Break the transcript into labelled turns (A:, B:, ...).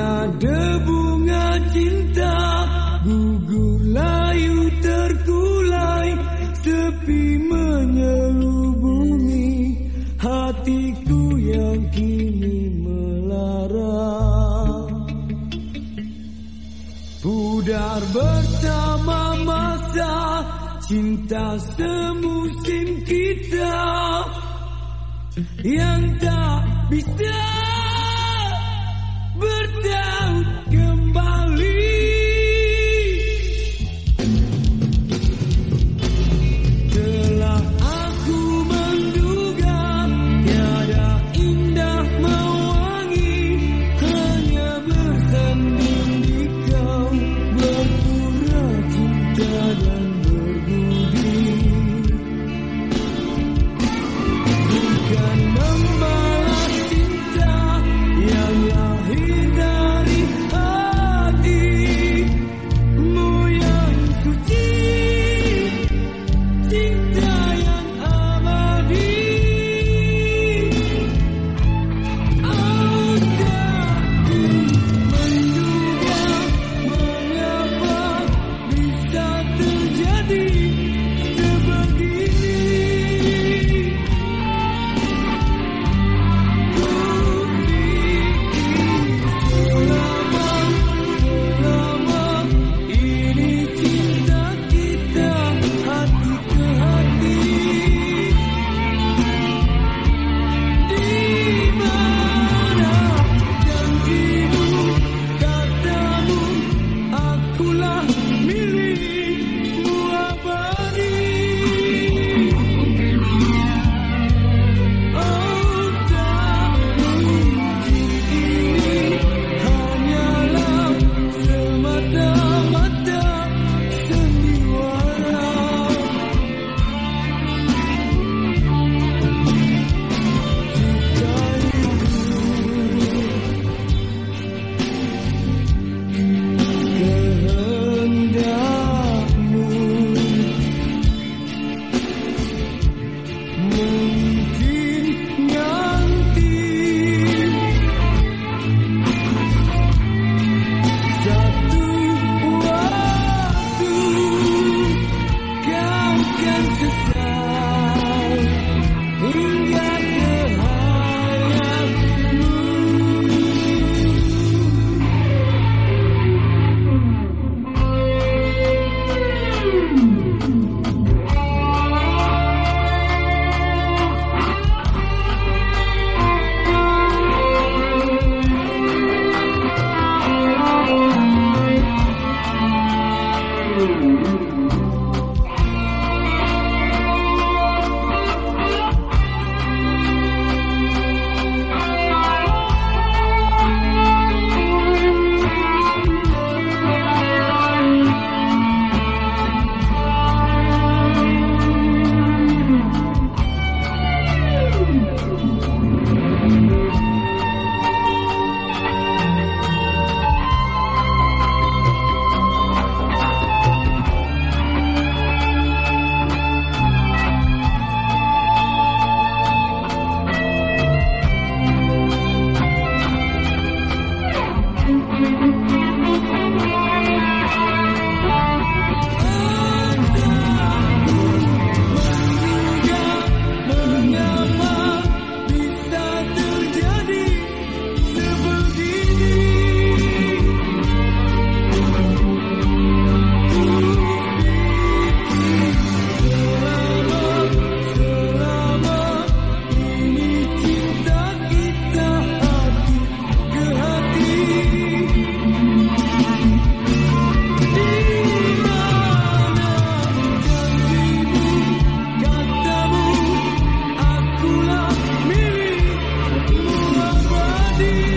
A: ada bunga cinta gugur layu terkulai sepi menyelubungi hatiku yang kini melara pudar bersama masa cinta semusim kita yang tak bisa see.